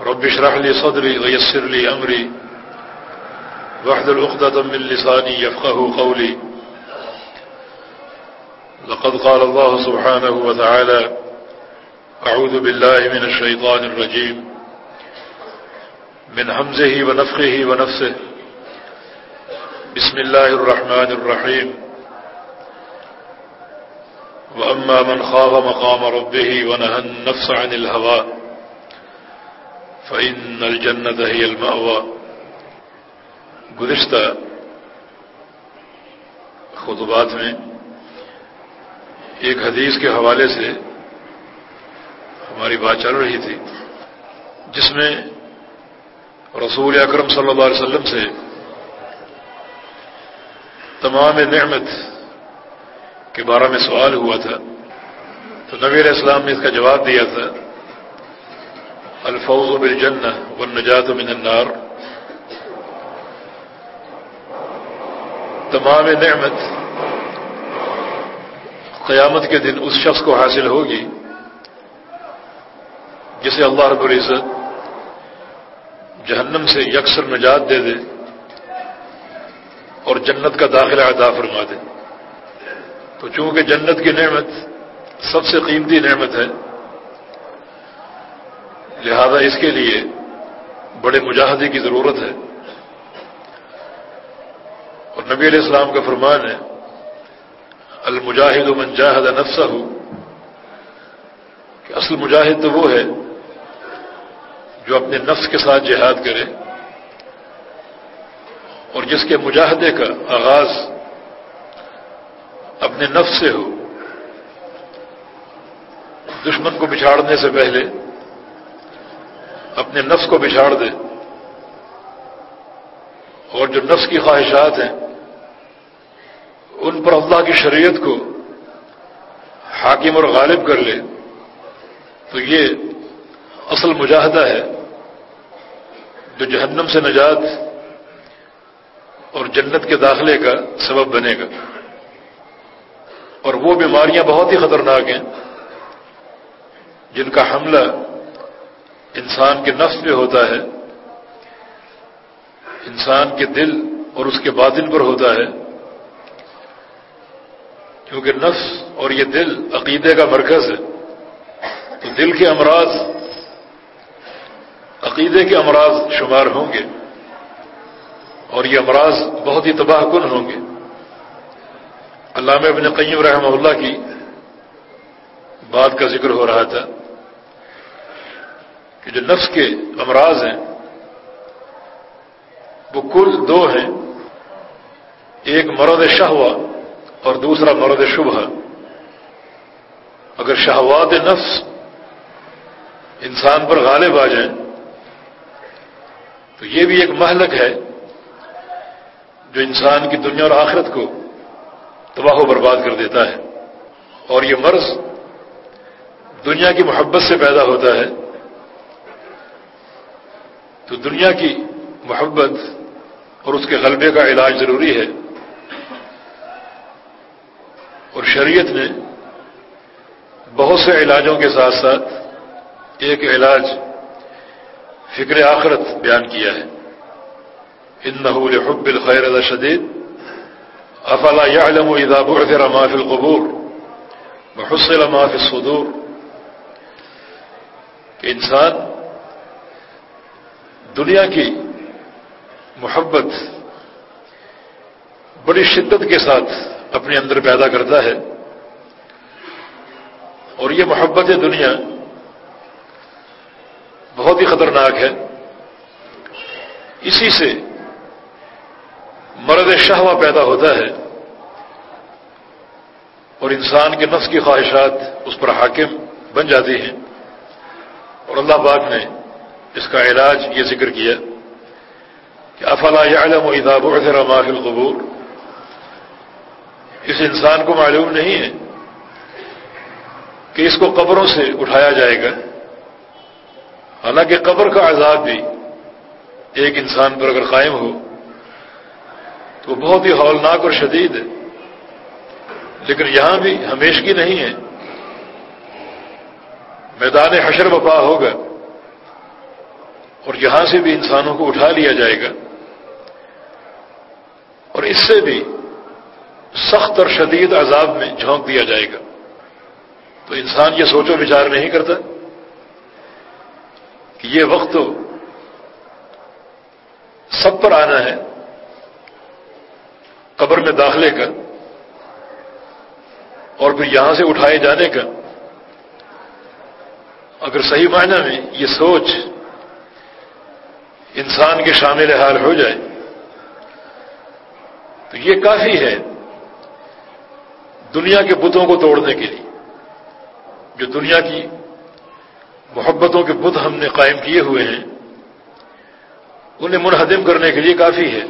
رب اشرح لي صدري ويسر لي أمري. واحذر عقدة من لساني يفقه قولي. لقد قال الله سبحانه وتعالى أعوذ بالله من الشيطان الرجيم. من همزه ونفخه ونفسه. بسم الله الرحمن الرحيم. وأما من خاف مقام ربه ونهى النفس عن الهواء فإن الجنة هي المأوى گزشتہ خطبات میں ایک حدیث کے حوالے سے ہماری بات چل رہی تھی، جس میں رسول اکرم صلی اللہ علیہ وسلم سے تمام نعمت کے بارے میں سوال ہوا تھا۔ تو نبی علیہ السلام نے اس کا جواب دیا تھا۔ الفوز بالجنہ والنجات من النار. تمام نعمت قیامت کے دن اس شخص کو حاصل ہوگی جسے اللہ رب العزت جہنم سے یکسر نجات دے دے اور جنت کا داخلہ عطا فرما دے۔ تو چونکہ جنت کی نعمت سب سے قیمتی نعمت ہے لہذا اس کے لیے بڑے مجاہدے کی ضرورت ہے۔ اور نبی علیہ السلام کا فرمان ہے المجاہد من جاہد نفسہ ہو کہ اصل مجاہد تو وہ ہے جو اپنے نفس کے ساتھ جہاد کرے اور جس کے مجاہدے کا آغاز اپنے نفس سے ہو، دشمن کو بچھاڑنے سے پہلے اپنے نفس کو بچھاڑ دے۔ اور جو نفس کی خواہشات ہیں، ان پر اللہ کی شریعت کو حاکم اور غالب کر لے۔ تو یہ اصل مجاہدہ ہے، جو جہنم سے نجات اور جنت کے داخلے کا سبب بنے گا۔ اور وہ بیماریاں بہت ہی خطرناک ہیں، جن کا حملہ انسان کے نفس پہ ہوتا ہے، انسان کے دل اور اس کے باطن پر ہوتا ہے، کیونکہ نفس اور یہ دل عقیدے کا مرکز ہے۔ تو دل کے امراض، عقیدے کے امراض شمار ہوں گے اور یہ امراض بہت ہی تباہ کن ہوں گے۔ علامہ ابن قیم رحمہ اللہ کی بات کا ذکر ہو رہا تھا۔ کہ جو نفس کے امراض ہیں، وہ کل دو ہیں، ایک مرد شہوا اور دوسرا مرد شبہ۔ اگر شہوات نفس انسان پر غالب آ جائیں، تو یہ بھی ایک مہلک ہے جو انسان کی دنیا اور آخرت کو تباہ و برباد کر دیتا ہے۔ اور یہ مرض دنیا کی محبت سے پیدا ہوتا ہے۔ تو دنیا کی محبت اور اس کے غلبے کا علاج ضروری ہے۔ اور شریعت نے بہت سے علاجوں کے ساتھ ساتھ ایک علاج فکر آخرت بیان کیا ہے۔ ان نحول حب الخیر شدید۔ افلا يعلم اذا بعثر ما في القبور وحصل ما في الصدور۔ کہ انسان دنیا کی محبت بڑی شدت کے ساتھ اپنے اندر پیدا کرتا ہے اور یہ محبت دنیا بہت ہی خطرناک ہے۔ اسی سے مرد شہوہ پیدا ہوتا ہے اور انسان کے نفس کی خواہشات اس پر حاکم بن جاتی ہیں اور اللہ پاک نے اس کا علاج یہ ذکر کیا کہ افلا عالم و اداب و ما فی القبور؟ اس انسان کو معلوم نہیں ہے کہ اس کو قبروں سے اٹھایا جائے گا، حالانکہ قبر کا عذاب بھی ایک انسان پر اگر قائم ہو تو بہت ہی ہولناک اور شدید ہے۔ لیکن یہاں بھی ہمیشگی نہیں ہے۔ میدان حشر وفا ہوگا۔ اور یہاں سے بھی انسانوں کو اٹھا لیا جائے گا۔ اور اس سے بھی سخت اور شدید عذاب میں جھونک دیا جائے گا۔ تو انسان یہ سوچو بچار نہیں کرتا کہ یہ وقت تو سب پر آنا ہے، قبر میں داخلے کا، اور پھر یہاں سے اٹھائے جانے کا۔ اگر صحیح معنی میں یہ سوچ انسان کے شامل حال ہو جائے۔ تو یہ کافی ہے دنیا کے بتوں کو توڑنے کے لیے۔ جو دنیا کی محبتوں کے بت ہم نے قائم کیے ہوئے ہیں، انہیں منہدم کرنے کے لیے کافی ہے۔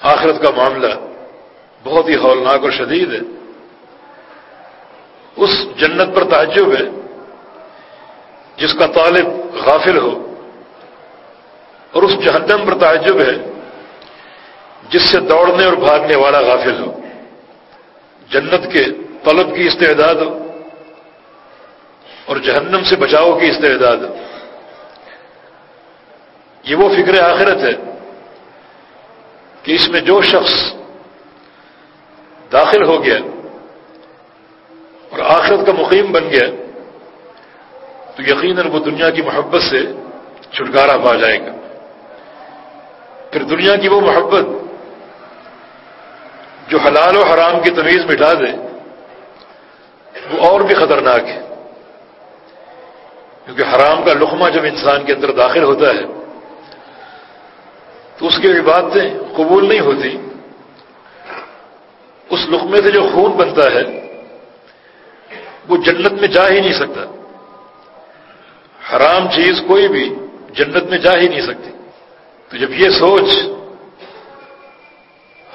آخرت کا معاملہ بہت ہی ہولناک اور شدید ہے۔ اس جنت پر تعجب ہے، جس کا طالب غافل ہو۔ اور اس جہنم پر تعجب ہے جس سے دوڑنے اور بھاگنے والا غافل ہو۔ جنت کے طلب کی استعداد ہو اور جہنم سے بچاؤ کی استعداد ہو۔ یہ وہ فکر آخرت ہے کہ اس میں جو شخص داخل ہو گیا اور آخرت کا مقیم بن گیا تو یقیناً وہ دنیا کی محبت سے چھٹکارا پا جائے گا۔ پھر دنیا کی وہ محبت جو حلال و حرام کی تمیز مٹا دے، وہ اور بھی خطرناک ہے۔ کیونکہ حرام کا لقمہ جب انسان کے اندر داخل ہوتا ہے، تو اس کی عبادتیں قبول نہیں ہوتی۔ اس لقمے سے جو خون بنتا ہے، وہ جنت میں جا ہی نہیں سکتا۔ حرام چیز کوئی بھی جنت میں جا ہی نہیں سکتی۔ تو جب یہ سوچ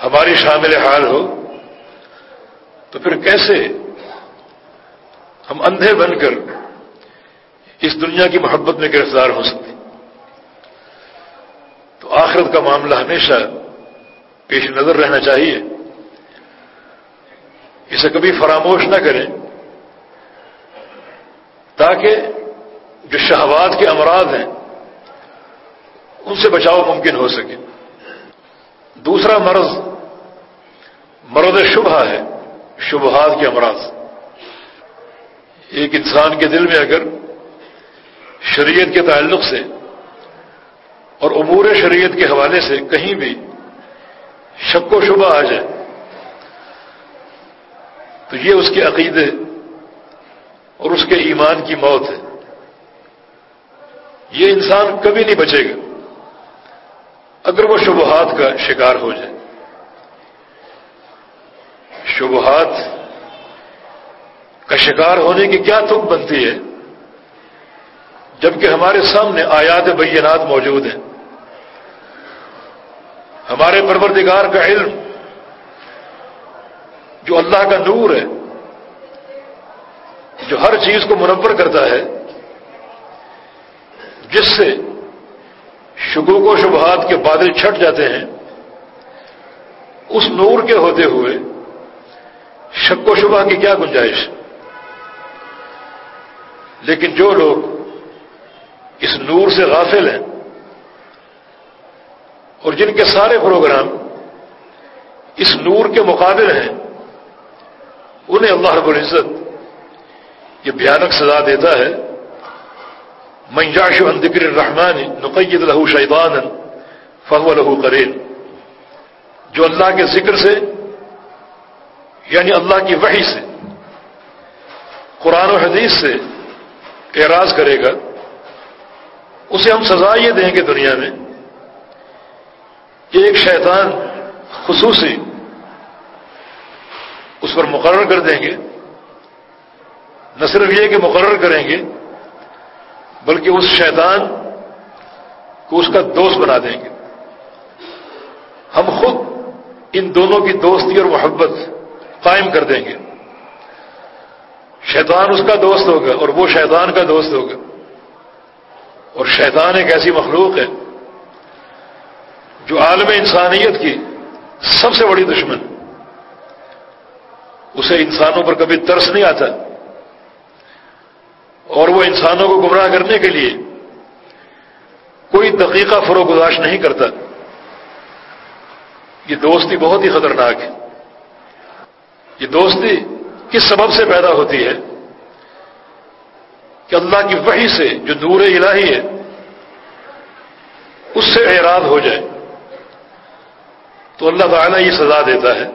ہماری شامل حال ہو، تو پھر کیسے ہم اندھے بن کر اس دنیا کی محبت میں گرفتار ہو سکتے؟ تو آخرت کا معاملہ ہمیشہ پیش نظر رہنا چاہیے۔ اسے کبھی فراموش نہ کریں، تاکہ جو شہوات کے امراض ہیں ان سے بچاؤ ممکن ہو سکے۔ دوسرا مرض مرض شبہ ہے، شبہات کے امراض۔ ایک انسان کے دل میں اگر شریعت کے تعلق سے اور امور شریعت کے حوالے سے کہیں بھی شک و شبہ آ جائے، تو یہ اس کے عقیدے اور اس کے ایمان کی موت ہے۔ یہ انسان کبھی نہیں بچے گا۔ اگر وہ شبہات کا شکار ہو جائے۔ شبہات کا شکار ہونے کی کیا تک بنتی ہے؟ جبکہ ہمارے سامنے آیات بینات موجود ہیں۔ ہمارے پروردگار کا علم، جو اللہ کا نور ہے، جو ہر چیز کو منور کرتا ہے، جس سے شکوک و شبہات کے بادل چھٹ جاتے ہیں۔ اس نور کے ہوتے ہوئے شک و شبہ کی کیا گنجائش؟ لیکن جو لوگ اس نور سے غافل ہیں اور جن کے سارے پروگرام اس نور کے مقابل ہیں، انہیں اللہ رب العزت یہ بھیانک سزا دیتا ہے۔ منجاش عن ذکر الرحمن نقید لہو شیطان فہو لہو کرین جو اللہ کے ذکر سے یعنی اللہ کی وحی سے، قرآن و حدیث سے اعراض کرے گا، اسے ہم سزا یہ دیں گے دنیا میں کہ ایک شیطان خصوصی اس پر مقرر کر دیں گے۔ نہ صرف یہ کہ مقرر کریں گے بلکہ اس شیطان کو اس کا دوست بنا دیں گے۔ ہم خود ان دونوں کی دوستی اور محبت قائم کر دیں گے۔ شیطان اس کا دوست ہوگا اور وہ شیطان کا دوست ہوگا۔ اور شیطان ایک ایسی مخلوق ہے جو عالم انسانیت کی سب سے بڑی دشمن۔ اسے انسانوں پر کبھی ترس نہیں آتا۔ اور وہ انسانوں کو گمراہ کرنے کے لیے کوئی دقیقہ فروغداش نہیں کرتا۔ یہ دوستی بہت ہی خطرناک ہے۔ یہ دوستی کس سبب سے پیدا ہوتی ہے؟ کہ اللہ کی وحی سے جو نور الہی ہے، اس سے اعراض ہو جائے۔ تو اللہ تعالیٰ یہ سزا دیتا ہے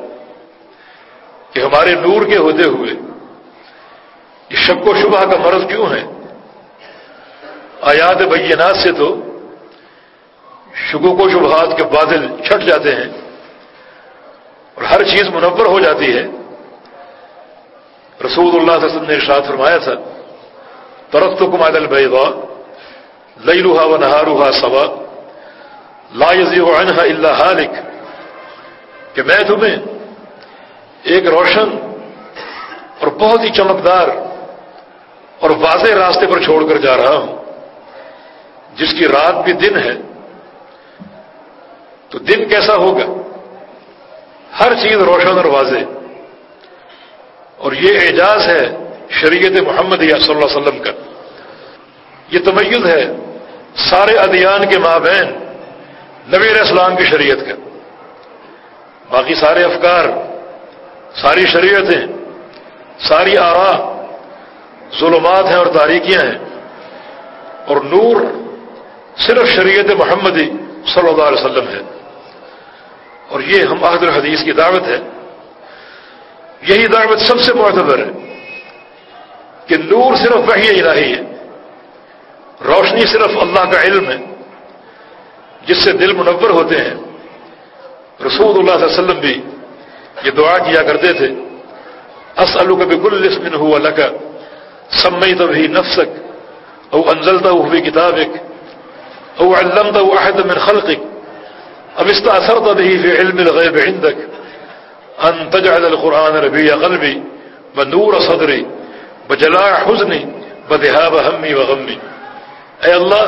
کہ ہمارے نور کے ہوتے ہوئے یہ شک و شبہ کا مرض کیوں ہے؟ آیات بینات سے تو شکوک و شبہات کے بادل چھٹ جاتے ہیں اور ہر چیز منور ہو جاتی ہے۔ رسول اللہ صلی اللہ علیہ وسلم نے ارشاد فرمایا تھا ترخت کو مادل بیوا لئی روحا و نہا روحا سوا، لا یزی و انہا اللہ حالک کہ میں تمہیں ایک روشن اور بہت ہی چمکدار اور واضح راستے پر چھوڑ کر جا رہا ہوں۔ جس کی رات بھی دن ہے، تو دن کیسا ہوگا؟ ہر چیز روشن اور واضح۔ اور یہ اعجاز ہے شریعت محمد صلی اللہ علیہ وسلم کا۔ یہ تمیز ہے سارے ادیان کے مابین نبی علیہ السلام کی شریعت کا۔ باقی سارے افکار، ساری شریعتیں، ساری آرا ظلمات ہیں اور تاریکیاں ہیں اور نور صرف شریعت محمدی صلی اللہ علیہ وسلم ہے اور یہ ہم عہد الحدیث کی دعوت ہے یہی دعوت سب سے معتبر ہے کہ نور صرف وحی الہی ہے روشنی صرف اللہ کا علم ہے جس سے دل منور ہوتے ہیں رسول اللہ صلی اللہ علیہ وسلم بھی یہ دعا کیا کرتے تھے اسلو کبھی گل اسمن ہو الگ سمئی تو بھی نفسک او انزلتا ہوئی کتابک او علمتا احد من خلقک اب استاثرت به في علم الغيب عندك؟ ان تجعل القرآن ربيع قلبي، ونور صدري بجلاء حزني بذهاب همي وغمي. اے اللہ،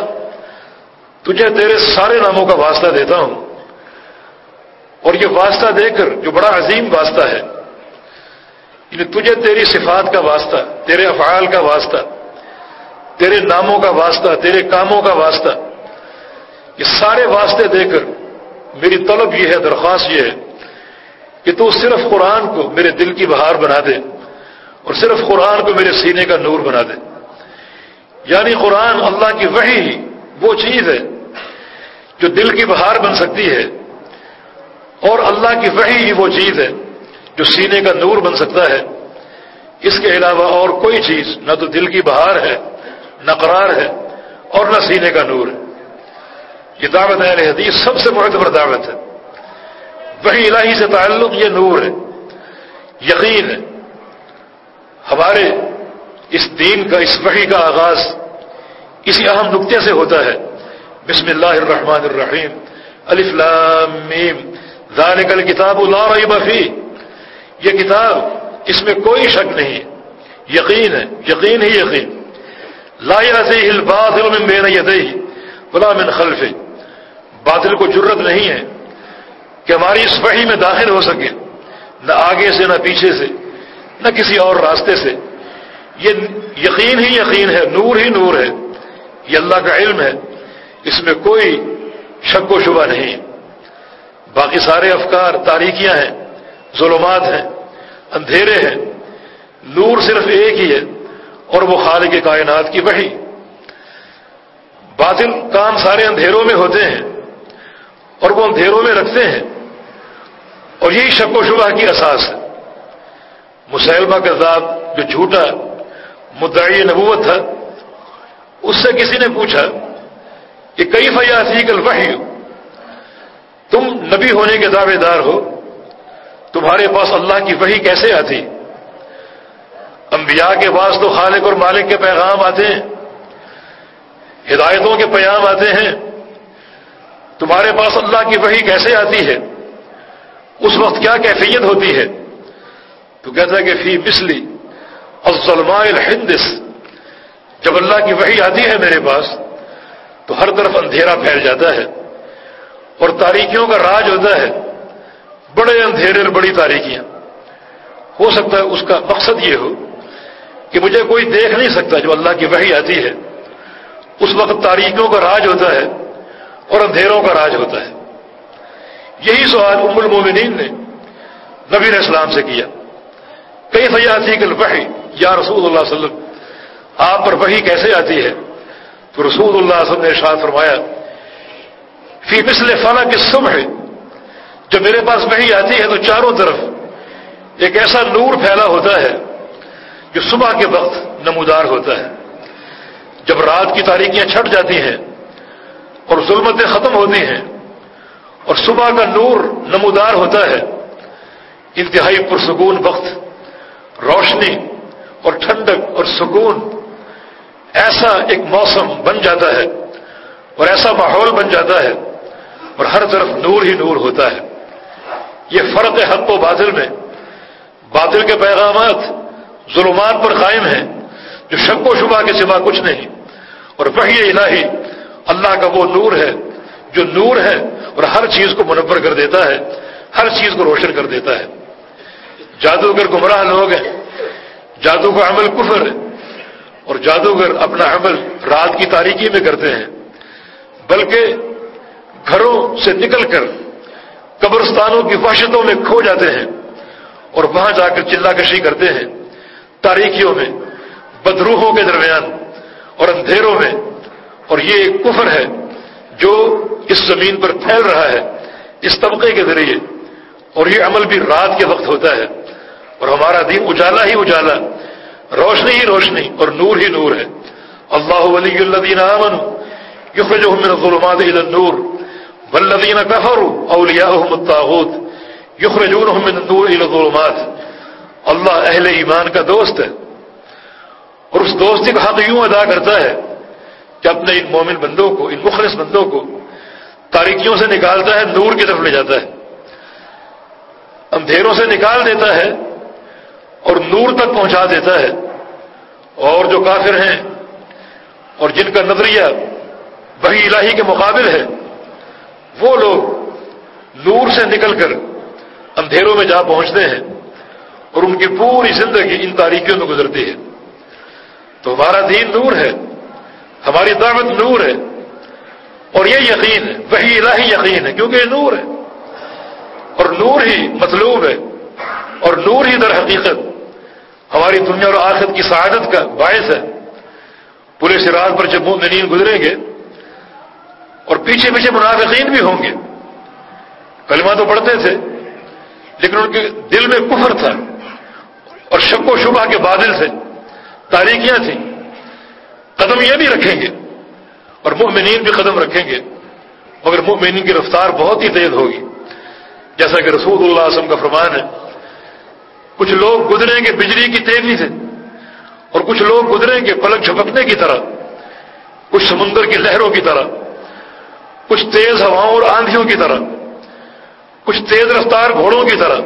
تجھے تیرے سارے ناموں کا واسطہ دیتا ہوں، اور یہ واسطہ دے کر جو بڑا عظیم واسطہ ہے یعنی تجھے تیری صفات کا واسطہ، تیرے افعال کا واسطہ، تیرے ناموں کا واسطہ، تیرے کاموں کا واسطہ، یہ سارے واسطے دے کر میری طلب یہ ہے، درخواست یہ ہے کہ تو صرف قرآن کو میرے دل کی بہار بنا دے اور صرف قرآن کو میرے سینے کا نور بنا دے۔ یعنی قرآن اللہ کی وحی وہ چیز ہے جو دل کی بہار بن سکتی ہے اور اللہ کی وحی ہی وہ چیز ہے۔ جو سینے کا نور بن سکتا ہے، اس کے علاوہ اور کوئی چیز نہ تو دل کی بہار ہے، نہ قرار ہے اور نہ سینے کا نور ہے۔ یہ دعوت اہل حدیث سب سے معتبر دعوت ہے۔ وہی الہی سے تعلق یہ نور ہے، یقین ہے۔ ہمارے اس دین کا، اس وحی کا آغاز اسی اہم نقطے سے ہوتا ہے۔ بسم اللہ الرحمن الرحیم، الف لام میم۔ ذالک الکتاب لا ریب فی یہ کتاب اس میں کوئی شک نہیں، یقین ہے، یقین ہی یقین۔ لا یزیہ الباطل من بین یدیہ ولا من خلفہ۔ باطل کو جرت نہیں ہے کہ ہماری اس وحی میں داخل ہو سکے، نہ آگے سے، نہ پیچھے سے، نہ کسی اور راستے سے۔ یہ یقین ہی یقین ہے، نور ہی نور ہے۔ یہ اللہ کا علم ہے۔ اس میں کوئی شک و شبہ نہیں۔ باقی سارے افکار، تاریکیاں ہیں۔ ظلمات ہیں، اندھیرے ہیں، نور صرف ایک ہی ہے اور وہ خالق کائنات کی وحی۔ باطل کام سارے اندھیروں میں ہوتے ہیں اور وہ اندھیروں میں رکھتے ہیں۔ اور یہی شک و شبہ کی اساس ہے۔ مسلمہ کا جو جھوٹا مدعی نبوت تھا اس سے کسی نے پوچھا کہ کئی فیاسی کل وحی تم نبی ہونے کے دعوے دار ہو تمہارے پاس اللہ کی وحی کیسے آتی؟ انبیاء کے پاس تو خالق اور مالک کے پیغام آتے ہیں، ہدایتوں کے پیام آتے ہیں۔ تمہارے پاس اللہ کی وحی کیسے آتی ہے؟ اس وقت کیا کیفیت ہوتی ہے؟ تو کہتا ہے کہ فی بسلی الظلماء الحندس جب اللہ کی وحی آتی ہے میرے پاس، تو ہر طرف اندھیرا پھیل جاتا ہے اور تاریکیوں کا راج ہوتا ہے۔ بڑے اندھیرے اور بڑی تاریکیاں۔ ہو سکتا ہے اس کا مقصد یہ ہو کہ مجھے کوئی دیکھ نہیں سکتا جو اللہ کی وحی آتی ہے۔ اس وقت تاریخیوں کا راج ہوتا ہے اور اندھیروں کا راج ہوتا ہے۔ یہی سوال ام المومنین نے نبی علیہ السلام سے کیا۔ کئی فیاتی کل وحی یا رسول اللہ علیہ وسلم، آپ پر وحی کیسے آتی ہے؟ تو رسول اللہ علیہ وسلم نے ارشاد فرمایا، فی مثل فنا کی صبح جب میرے پاس وحی آتی ہے تو چاروں طرف ایک ایسا نور پھیلا ہوتا ہے جو صبح کے وقت نمودار ہوتا ہے۔ جب رات کی تاریخیاں چھٹ جاتی ہیں اور ظلمتیں ختم ہوتی ہیں اور صبح کا نور نمودار ہوتا ہے، انتہائی پرسکون وقت، روشنی اور ٹھنڈک اور سکون ایسا ایک موسم بن جاتا ہے اور ایسا ماحول بن جاتا ہے اور ہر طرف نور ہی نور ہوتا ہے۔ یہ فرق حق و باطل میں۔ باطل کے پیغامات ظلمات پر قائم ہیں، جو شک و شبہ کے سوا کچھ نہیں۔ اور وحی الہی، اللہ کا وہ نور ہے، جو نور ہے اور ہر چیز کو منور کر دیتا ہے، ہر چیز کو روشن کر دیتا ہے۔ جادوگر گمراہ لوگ ہیں جادو کا عمل کفر ہے اور جادوگر اپنا عمل رات کی تاریکی میں کرتے ہیں۔ بلکہ گھروں سے نکل کر قبرستانوں کی وحشتوں میں کھو جاتے ہیں اور وہاں جا کر چلا کشی کرتے ہیں۔ تاریخیوں میں، بدروحوں کے درمیان اور اندھیروں میں۔ اور یہ ایک کفر ہے جو اس زمین پر پھیل رہا ہے، اس طبقے کے ذریعے۔ اور یہ عمل بھی رات کے وقت ہوتا ہے۔ اور ہمارا دین اجالا ہی اجالا، روشنی ہی روشنی اور نور ہی نور ہے۔ اللہ ولی الدین امن من الظلمات الى النور۔ والذین كفروا اولیاءهم الطاغوت یخرجونهم من النور الى الظلمات. اللہ اہل ایمان کا دوست ہے اور اس دوستی کا حق یوں ادا کرتا ہے کہ اپنے ان مومن بندوں کو، ان مخلص بندوں کو تاریکیوں سے نکالتا ہے، نور کی طرف لے جاتا ہے۔ اندھیروں سے نکال دیتا ہے اور نور تک پہنچا دیتا ہے۔ اور جو کافر ہیں اور جن کا نظریہ وہی الہی کے مقابل ہے وہ لوگ نور سے نکل کر اندھیروں میں جا پہنچتے ہیں اور ان کی پوری زندگی ان تاریخیوں میں گزرتی ہے۔ تو ہمارا دین نور ہے، ہماری دعوت نور ہے، اور یہ یقین ہے وہی الہی یقین ہے، کیونکہ یہ نور ہے۔ اور نور ہی مطلوب ہے، اور نور ہی در حقیقت ہماری دنیا اور آخرت کی سعادت کا باعث ہے۔ پورے سراج پر جب مومنین گزریں گے اور پیچھے پیچھے منافقین بھی ہوں گے۔ کلمہ تو پڑھتے تھے، لیکن ان کے دل میں کفر تھا۔ اور شک و شبہ کے بادل سے تاریخیاں تھیں۔ قدم یہ بھی رکھیں گے، اور مؤمنین بھی قدم رکھیں گے۔ مگر مؤمنین کی رفتار بہت ہی تیز ہوگی۔ جیسا کہ رسول اللہ وسلم کا فرمان ہے، کچھ لوگ گزریں گے بجلی کی تیزی سے، اور کچھ لوگ گزریں گے پلک جھپکنے کی طرح، کچھ سمندر کی لہروں کی طرح۔ کچھ تیز ہواؤں اور آندھیوں کی طرح، کچھ تیز رفتار گھوڑوں کی طرح۔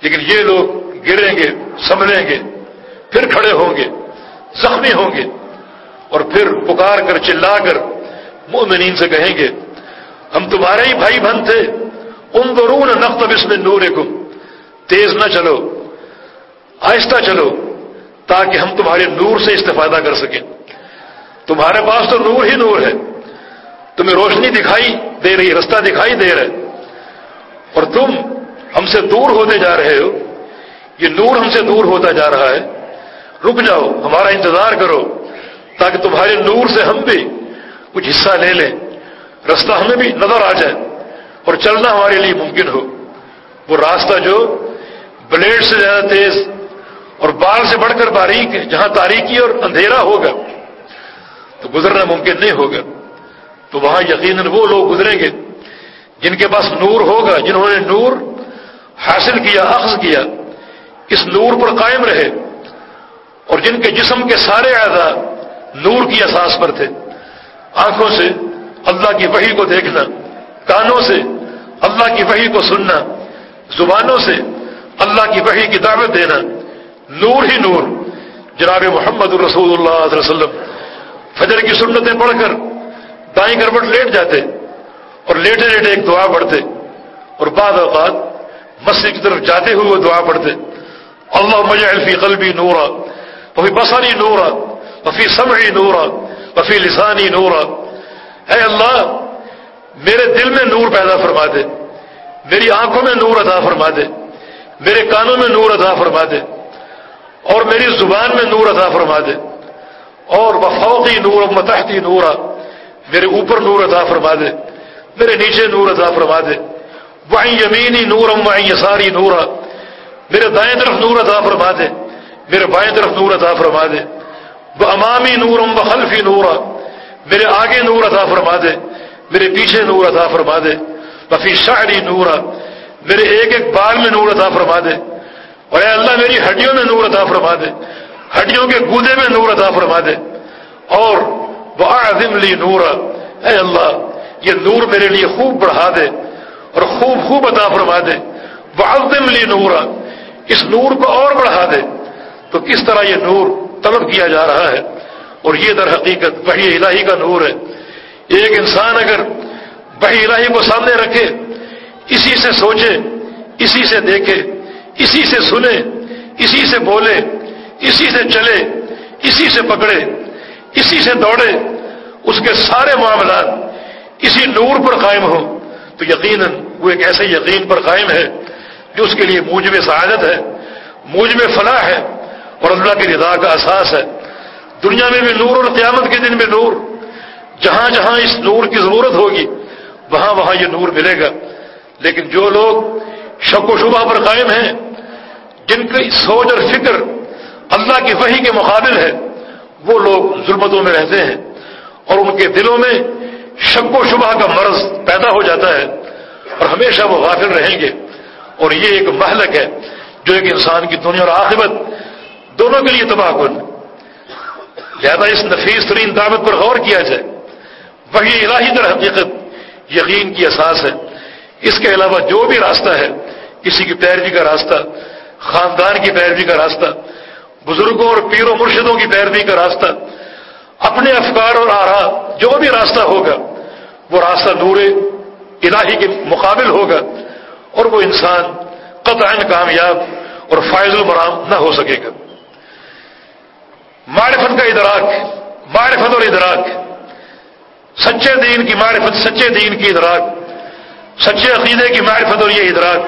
لیکن یہ لوگ گریں گے سنبھلیں گے، پھر کھڑے ہوں گے، زخمی ہوں گے۔ اور پھر پکار کر، چلا کر مومنین سے کہیں گے، ہم تمہارے ہی بھائی بہن تھے۔ ان درون نقط بسم نور تیز نہ چلو، آہستہ چلو، تاکہ ہم تمہارے نور سے استفادہ کر سکیں۔ تمہارے پاس تو نور ہی نور ہے۔ تمہیں روشنی دکھائی دے رہی رستہ دکھائی دے رہے اور تم ہم سے دور ہوتے جا رہے ہو۔ یہ نور ہم سے دور ہوتا جا رہا ہے۔ رک جاؤ، ہمارا انتظار کرو، تاکہ تمہارے نور سے ہم بھی کچھ حصہ لے لیں۔ رستہ ہمیں بھی نظر آ جائے اور چلنا ہمارے لیے ممکن ہو۔ وہ راستہ جو بلیڈ سے زیادہ تیز اور بال سے بڑھ کر باریک ہے، جہاں تاریکی اور اندھیرا ہوگا، تو گزرنا ممکن نہیں ہوگا۔ تو وہاں یقیناً وہ لوگ گزریں گے جن کے پاس نور ہوگا، جنہوں نے نور حاصل کیا، اخذ کیا، اس نور پر قائم رہے اور جن کے جسم کے سارے اعضاء نور کی احساس پر تھے۔ آنکھوں سے اللہ کی وحی کو دیکھنا، کانوں سے اللہ کی وحی کو سننا، زبانوں سے اللہ کی وحی کی دعوت دینا، نور ہی نور۔ جناب محمد الرسول اللہ علیہ وسلم، فجر کی سنتیں پڑھ کر دائیں کروٹ لیٹ جاتے اور لیٹے لیٹے ایک دعا پڑھتے اور بعد اوقات مسجد کی طرف جاتے ہوئے وہ دعا پڑھتے۔ اللہ مجعل فی قلبی نورا وفی بصری نورا وفی سمعی نورا وفی لسانی نورا۔ اے اللہ، میرے دل میں نور پیدا فرما دے، میری آنکھوں میں نور ادا فرما دے، میرے کانوں میں نور ادا فرما دے، اور میری زبان میں نور ادا فرما دے۔ اور وفوقی نور متحتی نورا میرے اوپر نور ادا فرما دے، میرے نیچے نور ادا فرما دے۔ وہیں یمینی نورم وہیں یساری نورا۔ میرے دائیں طرف نور ادا فرما دے، میرے بائیں طرف نور ادا فرما دے۔ وہ امامی نورم و خلفی نورا۔ میرے آگے نور ادا فرما دے، میرے پیچھے نور ادا فرما دے۔ وفی شاعری نورا۔ میرے ایک ایک بال میں نور ادا فرما دے۔ اور اے اللہ، میری ہڈیوں میں نور ادا فرما دے۔ ہڈیوں کے گودے میں نور ادا فرما دے۔ اور وہ عظم لی نورا۔ اے اللہ، یہ نور میرے لیے خوب بڑھا دے اور خوب خوب ادا فرما دے۔ وہ عظم لی نورا۔ اس نور کو اور بڑھا دے۔ تو کس طرح یہ نور طلب کیا جا رہا ہے؟ اور یہ در حقیقت وحی الہی کا نور ہے۔ ایک انسان اگر وحی الہی کو سامنے رکھے، اسی سے سوچے، اسی سے دیکھے، اسی سے سنے، اسی سے بولے، اسی سے چلے، اسی سے پکڑے اسی سے دوڑے اس کے سارے معاملات اسی نور پر قائم ہوں۔ تو یقیناً وہ ایک ایسے یقین پر قائم ہے جو اس کے لیے موجب سعادت ہے، موجب فلاح ہے اور اللہ کی رضا کا احساس ہے۔ دنیا میں بھی نور اور قیامت کے دن میں نور۔ جہاں جہاں اس نور کی ضرورت ہوگی، وہاں وہاں یہ نور ملے گا۔ لیکن جو لوگ شک و شبہ پر قائم ہیں، جن کی سوچ اور فکر اللہ کی وحی کے مقابل ہے وہ لوگ ظلمتوں میں رہتے ہیں اور ان کے دلوں میں شک و شبہ کا مرض پیدا ہو جاتا ہے اور ہمیشہ وہ غافل رہیں گے اور یہ ایک محلک ہے جو ایک انسان کی دنیا اور آخبت دونوں کے لیے تباہ کن۔ لہذا اس نفیس ترین دعوت پر غور کیا جائے۔ وہی الہی در حقیقت یقین کی احساس ہے۔ اس کے علاوہ جو بھی راستہ ہے، کسی کی پیروی کا راستہ، خاندان کی پیروی کا راستہ بزرگوں اور پیر و مرشدوں کی پیروی کا راستہ، اپنے افکار اور آرا، جو بھی راستہ ہوگا، وہ راستہ نور الہی کے مقابل ہوگا اور وہ انسان قطع کامیاب اور فائز المرام نہ ہو سکے گا۔ معرفت کا ادراک، معرفت اور ادراک، سچے دین کی معرفت، سچے دین کی ادراک، سچے عقیدے کی معرفت اور یہ ادراک،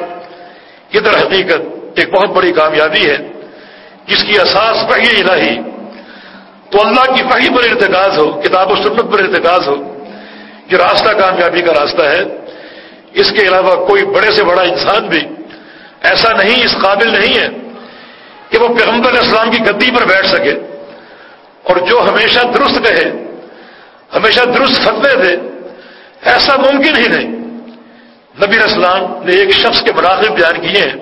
یہ در حقیقت ایک بہت بڑی کامیابی ہے۔ جس کی اساس وحی الہی۔ تو اللہ کی وحی پر ارتکاز ہو، کتاب و سنت پر ارتکاز ہو یہ راستہ کامیابی کا راستہ ہے، اس کے علاوہ کوئی بڑے سے بڑا انسان بھی ایسا نہیں، اس قابل نہیں ہے کہ وہ پیغمبر اسلام کی گدی پر بیٹھ سکے۔ اور جو ہمیشہ درست کہے، ہمیشہ درست فتوے دے، ایسا ممکن ہی نہیں۔ نبی اسلام نے ایک شخص کے مناقب بیان کیے ہیں،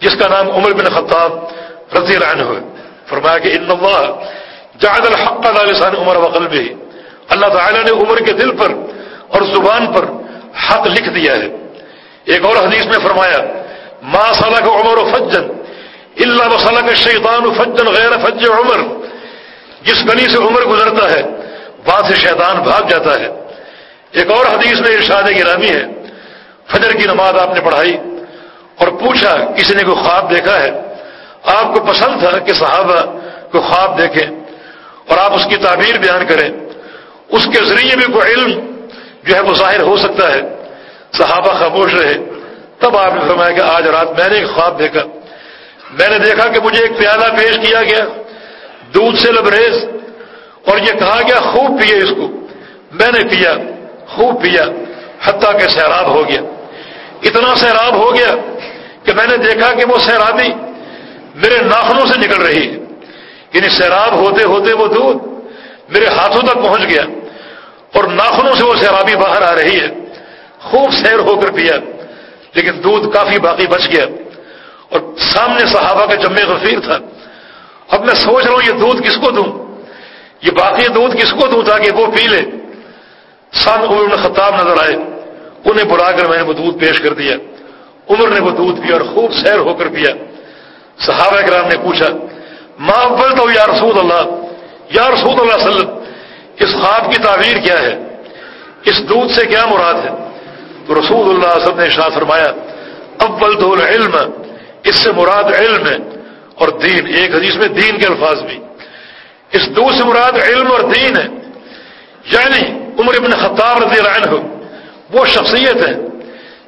جس کا نام عمر بن خطاب رضی اللہ عنہ فرمایا کہ ان اللہ جعل الحق لسان عمر وقل اللہ تعالی نے عمر کے دل پر اور زبان پر حق لکھ دیا ہے۔ ایک اور حدیث میں فرمایا، ما صلاح عمر و فجن اللہ وصلاح کا فجن غیر فج عمر. جس گلی سے عمر گزرتا ہے، وہاں سے شیطان بھاگ جاتا ہے۔ ایک اور حدیث میں ارشاد گرامی ہے، فجر کی نماز آپ نے پڑھائی اور پوچھا، کسی نے کوئی خواب دیکھا ہے؟ آپ کو پسند تھا کہ صحابہ کو خواب دیکھیں اور آپ اس کی تعبیر بیان کریں۔ اس کے ذریعے بھی کوئی علم جو ہے وہ ظاہر ہو سکتا ہے۔ صحابہ خاموش رہے۔ تب آپ نے فرمایا کہ آج رات میں نے ایک خواب دیکھا۔ میں نے دیکھا کہ مجھے ایک پیالہ پیش کیا گیا۔ دودھ سے لبریز۔ اور یہ کہا گیا، خوب پیے اس کو۔ میں نے پیا، خوب پیا، حتیٰ کہ سیراب ہو گیا۔ اتنا سیراب ہو گیا کہ میں نے دیکھا کہ وہ سیرابی میرے ناخنوں سے نکل رہی۔ ہے یعنی سیراب ہوتے ہوتے وہ دودھ میرے ہاتھوں تک پہنچ گیا اور ناخنوں سے وہ سیرابی باہر آ رہی ہے۔ خوب سیر ہو کر پیا، لیکن دودھ کافی باقی بچ گیا۔ اور سامنے صحابہ کا جمع غفیر تھا۔ اب میں سوچ رہا ہوں، یہ دودھ کس کو دوں؟ یہ باقی دودھ کس کو دوں تاکہ وہ پی لے؟ سن عمر خطاب نظر آئے۔ انہیں بلا کر میں نے وہ دودھ پیش کر دیا۔ عمر نے وہ دودھ پیا اور خوب سیر ہو کر پیا۔ صحابہ کرام نے پوچھا ماں بول دو یا رسول اللہ؟ یا رسول اللہ وسلم، اس خواب کی تعبیر کیا ہے؟ اس دودھ سے کیا مراد ہے؟ تو رسول اللہ وسلم نے شاہ فرمایا اول دول علم اس سے مراد علم ہے اور دین، ایک حدیث میں دین کے الفاظ بھی۔ اس دودھ سے مراد علم اور دین ہے۔ یعنی عمر ابن خطاب رضی اللہ عنہ، وہ شخصیت ہے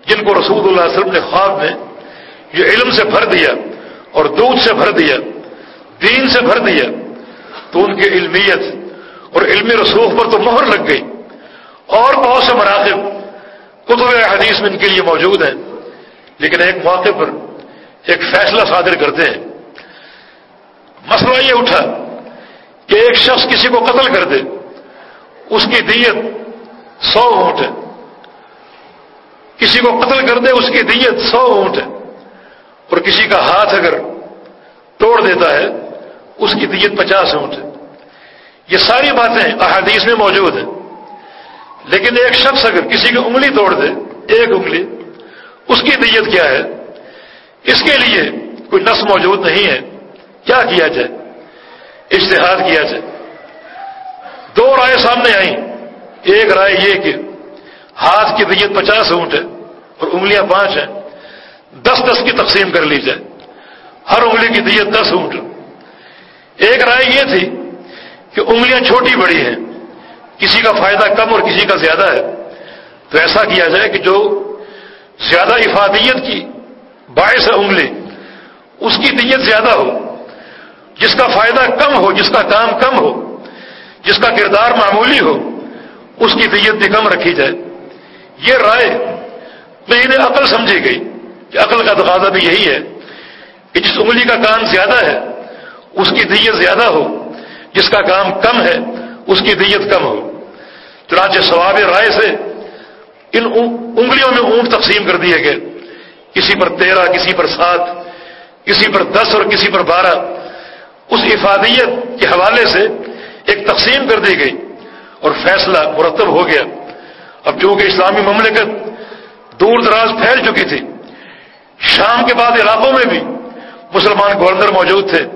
جن کو رسول اللہ علیہ وسلم نے خواب میں یہ علم سے بھر دیا۔ اور دودھ سے بھر دیا دین سے بھر دیا تو ان کی علمیت اور علمی رسوخ پر تو مہر لگ گئی۔ اور بہت سے مراکب کتب حدیث میں ان کے لیے موجود ہیں۔ لیکن ایک موقع پر ایک فیصلہ صادر کرتے ہیں۔ مسئلہ یہ اٹھا کہ ایک شخص کسی کو قتل کر دے، اس کی دیت سو اونٹ ہے۔ کسی کو قتل کر دے، اس کی دیت سو اونٹ ہے۔ اور کسی کا ہاتھ اگر توڑ دیتا ہے، اس کی دیت پچاس اونٹ ہے۔ یہ ساری باتیں احادیث میں موجود ہیں۔ لیکن ایک شخص اگر کسی کی انگلی توڑ دے، ایک انگلی، اس کی دیت کیا ہے؟ اس کے لیے کوئی نس موجود نہیں ہے۔ کیا کیا جائے؟ اشتہاد کیا جائے؟ دو رائے سامنے آئیں۔ ایک رائے یہ کہ ہاتھ کی دیت پچاس اونٹ ہے اور انگلیاں پانچ ہیں۔ دس دس کی تقسیم کر لی جائے ہر انگلی کی دیت دس اونٹ۔ ایک رائے یہ تھی کہ انگلیاں چھوٹی بڑی ہیں، کسی کا فائدہ کم اور کسی کا زیادہ ہے۔ تو ایسا کیا جائے کہ جو زیادہ افادیت کی باعث ہے انگلی، اس کی دیت زیادہ ہو، جس کا فائدہ کم ہو، جس کا کام کم ہو، جس کا کردار معمولی ہو، اس کی دیت بھی کم رکھی جائے۔ یہ رائے تو عقل سمجھی گئی۔ کہ عقل کا تقاضا بھی یہی ہے کہ جس انگلی کا کام زیادہ ہے، اس کی دیت زیادہ ہو، جس کا کام کم ہے، اس کی دیت کم ہو۔ چنانچہ ثواب رائے سے ان انگلیوں میں اونٹ تقسیم کر دیے گئے۔ کسی پر تیرہ، کسی پر سات، کسی پر دس اور کسی پر بارہ۔ اس افادیت کے حوالے سے ایک تقسیم کر دی گئی اور فیصلہ مرتب ہو گیا۔ اب چونکہ اسلامی مملکت دور دراز پھیل چکی تھی شام کے بعد علاقوں میں بھی مسلمان گورنر موجود تھے۔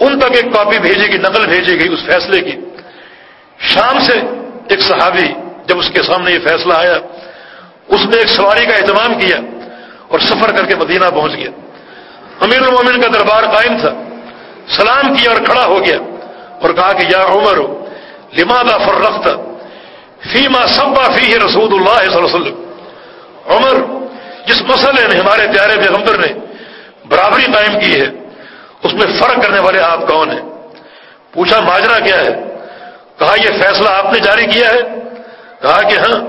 ان تک ایک کاپی بھیجی گئی، نقل بھیجی گئی اس فیصلے کی۔ شام سے ایک صحابی جب اس کے سامنے یہ فیصلہ آیا، اس نے ایک سواری کا اہتمام کیا اور سفر کر کے مدینہ پہنچ گیا۔ امیر المومن کا دربار قائم تھا۔ سلام کیا اور کھڑا ہو گیا اور کہا کہ یا عمر لمادا فرخت فیما سبا فی رسول اللہ صلی اللہ علیہ وسلم۔ عمر جس مسئلے میں ہمارے پیارے پیغمبر نے برابری قائم کی ہے، اس میں فرق کرنے والے آپ کون ہیں؟ پوچھا ماجرا کیا ہے؟ کہا یہ فیصلہ آپ نے جاری کیا ہے؟ کہا کہ ہاں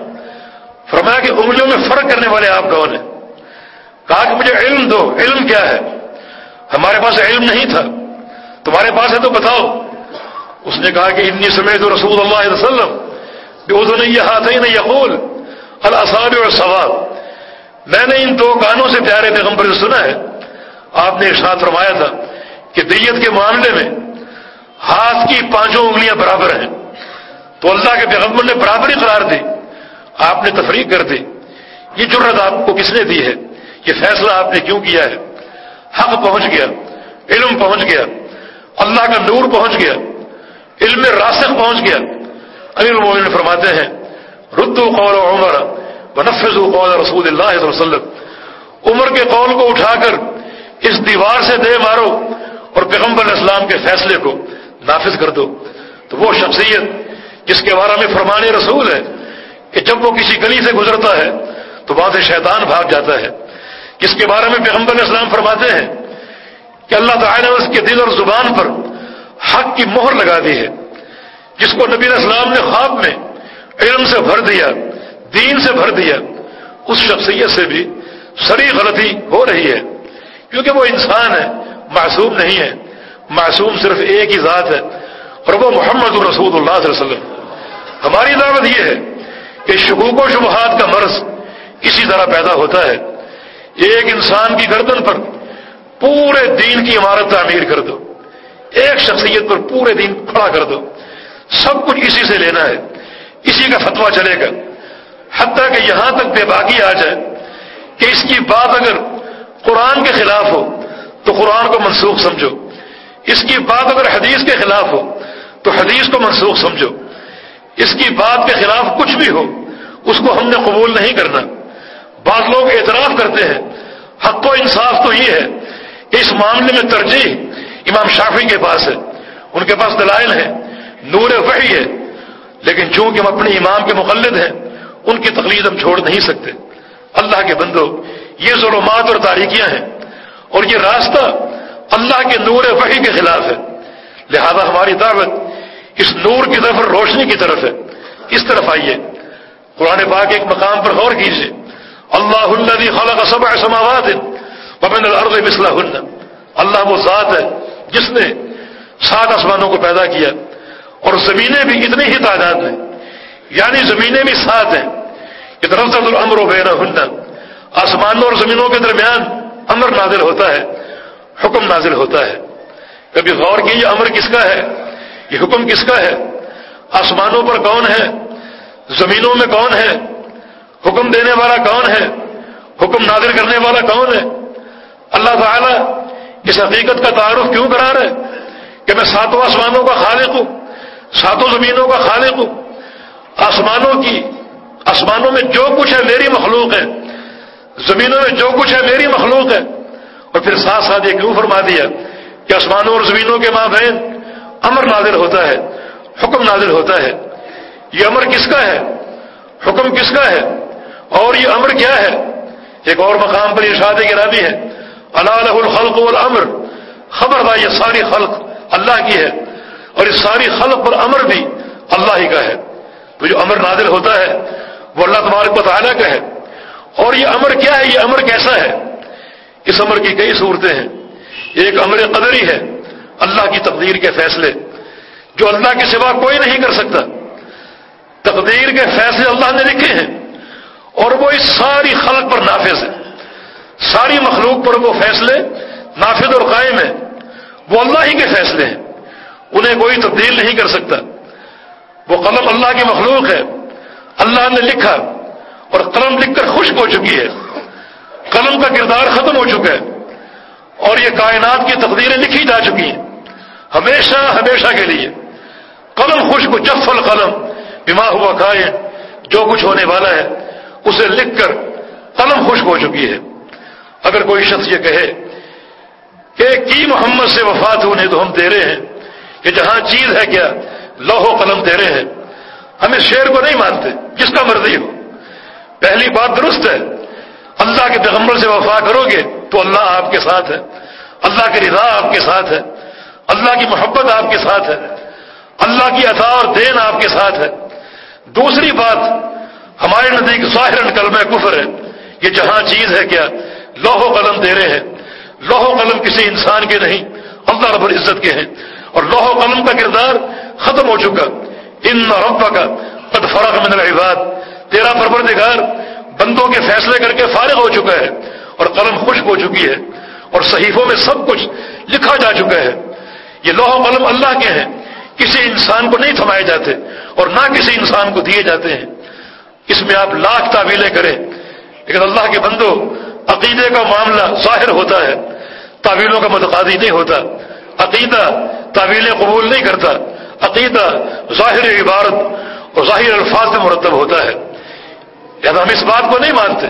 فرمایا کہ انگلیوں میں فرق کرنے والے آپ کون ہیں؟ کہا کہ مجھے علم دو، علم کیا ہے؟ ہمارے پاس علم نہیں تھا۔ تمہارے پاس ہے تو بتاؤ۔ اس نے کہا کہ انی سمیت رسول اللہ علیہ وسلم نہیں، یہ ہاتھ ہی نہیں یقول الصاب اور ثواب میں نے ان دو گانوں سے پیارے پیغمبر سے سنا ہے۔ آپ نے ارشاد فرمایا تھا کہ دیت کے معاملے میں ہاتھ کی پانچوں انگلیاں برابر ہیں۔ تو اللہ کے پیغمبر نے برابری قرار دی۔ آپ نے تفریح کر دی۔ یہ جرت آپ کو کس نے دی ہے؟ یہ فیصلہ آپ نے کیوں کیا ہے؟ حق پہنچ گیا، علم پہنچ گیا، اللہ کا نور پہنچ گیا، علم راسخ پہنچ گیا۔ امیر المومن فرماتے ہیں، ردو قول عمر بنفظ قول رسول اللہ علیہ وسلم۔ عمر کے قول کو اٹھا کر اس دیوار سے دے مارو اور پیغمبر اسلام کے فیصلے کو نافذ کر دو۔ تو وہ شخصیت جس کے بارے میں فرمان رسول ہے کہ جب وہ کسی گلی سے گزرتا ہے تو وہاں سے شیطان بھاگ جاتا ہے۔ جس کے بارے میں پیغمبر اسلام فرماتے ہیں کہ اللہ تعالیٰ نے اس کے دل اور زبان پر حق کی مہر لگا دی ہے، جس کو نبی اسلام نے خواب میں علم سے بھر دیا۔ دین سے بھر دیا اس شخصیت سے بھی سری غلطی ہو رہی ہے۔ کیونکہ وہ انسان ہے، معصوم نہیں ہے۔ معصوم صرف ایک ہی ذات ہے، اور وہ محمد الرسول اللہ علیہ وسلم۔ ہماری دعوت یہ ہے کہ شکوک و شبہات کا مرض اسی طرح پیدا ہوتا ہے۔ ایک انسان کی گردن پر پورے دین کی عمارت تعمیر کر دو۔ ایک شخصیت پر پورے دین کھڑا کر دو۔ سب کچھ اسی سے لینا ہے۔ اسی کا فتوا چلے گا۔ حتیٰ کہ یہاں تک بے باقی آ جائے کہ اس کی بات اگر قرآن کے خلاف ہو، تو قرآن کو منسوخ سمجھو۔ اس کی بات اگر حدیث کے خلاف ہو، تو حدیث کو منسوخ سمجھو۔ اس کی بات کے خلاف کچھ بھی ہو، اس کو ہم نے قبول نہیں کرنا۔ بعض لوگ اعتراف کرتے ہیں، حق و انصاف تو یہ ہے کہ اس معاملے میں ترجیح امام شافی کے پاس ہے۔ ان کے پاس دلائل ہیں، نور وحی ہے، لیکن چونکہ ہم اپنے امام کے مقلد ہیں ان کی تقلید ہم چھوڑ نہیں سکتے۔ اللہ کے بندو، یہ ظلمات اور تاریکیاں ہیں۔ اور یہ راستہ اللہ کے نور وحی کے خلاف ہے۔ لہذا ہماری دعوت اس نور کی طرف روشنی کی طرف ہے۔ اس طرف آئیے۔ قرآن پاک ایک مقام پر غور کیجیے۔ اللہ الذي خلق سبع سماوات ومن الارض مثلهن اللہ وہ ذات ہے جس نے سات آسمانوں کو پیدا کیا۔ اور زمینیں بھی اتنی ہی تعداد میں یعنی زمینیں بھی سات ہیں ادھر الامر و بینا آسمانوں اور زمینوں کے درمیان امر نازل ہوتا ہے، حکم نازل ہوتا ہے۔ کبھی غور کیجیے امر کس کا ہے؟ یہ حکم کس کا ہے؟ آسمانوں پر کون ہے؟ زمینوں میں کون ہے؟ حکم دینے والا کون ہے؟ حکم نازل کرنے والا کون ہے؟ اللہ تعالیٰ اس حقیقت کا تعارف کیوں کرا رہے کہ میں ساتوں آسمانوں کا خالق ہوں، ساتوں زمینوں کا خالق ہوں؟ آسمانوں کی، آسمانوں میں جو کچھ ہے میری مخلوق ہے، زمینوں میں جو کچھ ہے میری مخلوق ہے۔ اور پھر ساتھ ساتھ یہ کیوں فرما دیا کہ آسمانوں اور زمینوں کے ماں بہن امر نازل ہوتا ہے، حکم نازل ہوتا ہے۔ یہ امر کس کا ہے؟ حکم کس کا ہے؟ اور یہ امر کیا ہے؟ ایک اور مقام پر یہ شاد گرامی ہے۔ اللہ الخلق والامر۔ خبر تھا یہ ساری خلق اللہ کی ہے۔ اور اس ساری خلق پر امر بھی اللہ ہی کا ہے۔ تو جو امر نازل ہوتا ہے وہ اللہ تبارک تعالیٰ کا ہے۔ اور یہ امر کیا ہے؟ یہ امر کیسا ہے؟ اس امر کی کئی صورتیں ہیں۔ ایک امر قدری ہے، اللہ کی تقدیر کے فیصلے، جو اللہ کے سوا کوئی نہیں کر سکتا۔ تقدیر کے فیصلے اللہ نے لکھے ہیں، اور وہ اس ساری خلق پر نافذ ہے۔ ساری مخلوق پر وہ فیصلے نافذ اور قائم ہیں۔ وہ اللہ ہی کے فیصلے ہیں۔ انہیں کوئی تبدیل نہیں کر سکتا۔ وہ قلم اللہ کی مخلوق ہے۔ اللہ نے لکھا اور قلم لکھ کر خشک ہو چکی ہے۔ قلم کا کردار ختم ہو چکا ہے۔ اور یہ کائنات کی تقدیریں لکھی جا چکی ہیں۔ ہمیشہ ہمیشہ کے لیے۔ قلم خشک جف القلم بما ہوا کھائے جو کچھ ہونے والا ہے، اسے لکھ کر قلم خشک ہو چکی ہے۔ اگر کوئی شخص یہ کہے کہ کی محمد سے وفات ہونے تو ہم دے رہے ہیں، کہ جہاں چیز ہے کیا؟ لوہو قلم دے رہے ہیں۔ ہم اس شعر کو نہیں مانتے، جس کا مرضی ہو۔ پہلی بات درست ہے، اللہ کے پیغمبر سے وفا کرو گے تو اللہ آپ کے ساتھ ہے۔ اللہ کی رضا آپ کے ساتھ ہے۔ اللہ کی محبت آپ کے ساتھ ہے۔ اللہ کی عطا اور دین آپ کے ساتھ ہے۔ دوسری بات، ہمارے نزدیک ظاہر کلم کفر ہے۔ یہ جہاں چیز ہے کیا؟ لوہو قلم دے رہے ہیں۔ لوہو قلم کسی انسان کے نہیں، اللہ رب العزت کے ہیں۔ اور لوہو قلم کا کردار ختم ہو چکا۔ ان رب کا قد فرق من العباد۔ تیرا پروردگار بندوں کے فیصلے کر کے فارغ ہو چکا ہے اور قلم خشک ہو چکی ہے اور صحیفوں میں سب کچھ لکھا جا چکا ہے۔ یہ لوہ قلم اللہ کے ہیں۔ کسی انسان کو نہیں تھمائے جاتے اور نہ کسی انسان کو دیے جاتے ہیں۔ اس میں آپ لاکھ تعویلیں کریں۔ لیکن اللہ کے بندو عقیدے کا معاملہ ظاہر ہوتا ہے۔ تعویلوں کا متقاضی نہیں ہوتا۔ عقیدہ تعویلیں قبول نہیں کرتا، عقیدہ، ظاہر عبارت اور ظاہر الفاظ میں مرتب ہوتا ہے۔ یعنی ہم اس بات کو نہیں مانتے۔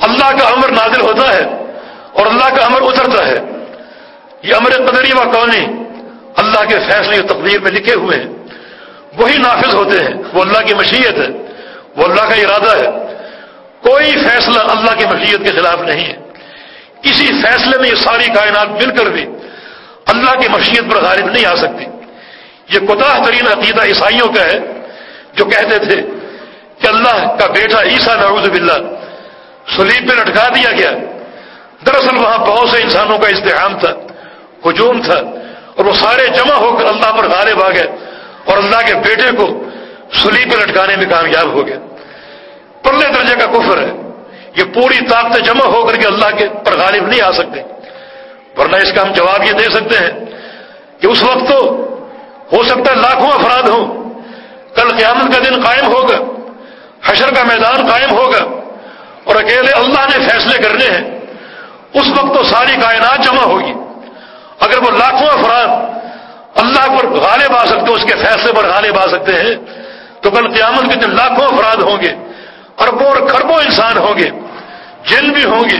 اللہ کا امر نازل ہوتا ہے اور اللہ کا امر اترتا ہے۔ یہ امر قدری و قونی اللہ کے فیصلے و تقدیر میں لکھے ہوئے ہیں۔ وہی نافذ ہوتے ہیں۔ وہ اللہ کی مشیت ہے۔ وہ اللہ کا ارادہ ہے۔ کوئی فیصلہ اللہ کی مشیت کے خلاف نہیں ہے۔ کسی فیصلے میں یہ ساری کائنات مل کر بھی اللہ کی مشیت پر غالب نہیں آ سکتی۔ یہ کوتاہ ترین عقیدہ عیسائیوں کا ہے، جو کہتے تھے کہ اللہ کا بیٹا عیسیٰ، نعوذ باللہ، سلیب پہ لٹکا دیا گیا۔ دراصل وہاں بہت سے انسانوں کا ازدحام تھا، ہجوم تھا، اور وہ سارے جمع ہو کر اللہ پر غالب آ گئے، اور اللہ کے بیٹے کو سلیب پہ لٹکانے میں کامیاب ہو گیا پرلے درجے کا کفر ہے۔ یہ پوری طاقتیں جمع ہو کر کے اللہ کے پر غالب نہیں آ سکتے۔ ورنہ اس کا ہم جواب یہ دے سکتے ہیں کہ اس وقت تو ہو سکتا ہے لاکھوں افراد ہوں۔ کل قیامت کا دن قائم ہوگا، حشر کا میدان قائم ہوگا، اور اکیلے اللہ نے فیصلے کرنے ہیں۔ اس وقت تو ساری کائنات جمع ہوگی۔ اگر وہ لاکھوں افراد اللہ پر غالب آ سکتے اس کے فیصلے پر غالب آ سکتے ہیں، تو کل قیامت کے دن لاکھوں افراد ہوں گے، اربوں اور خربوں انسان ہوں گے، جن بھی ہوں گے۔